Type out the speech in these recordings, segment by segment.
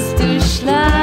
anlamsız düşler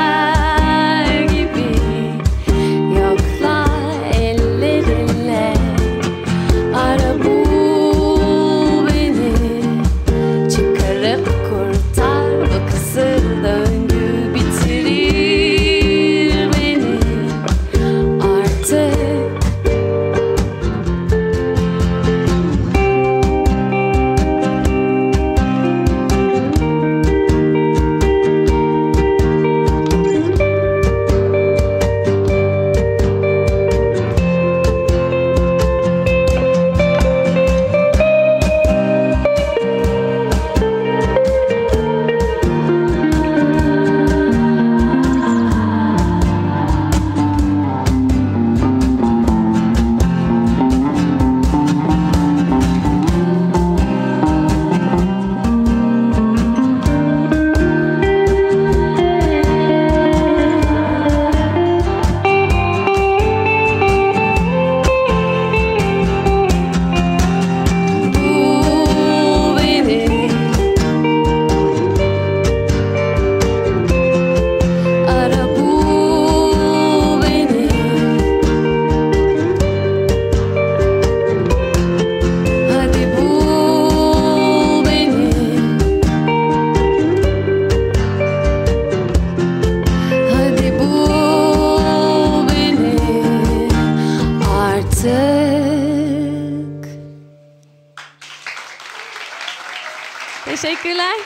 Teşekkürler.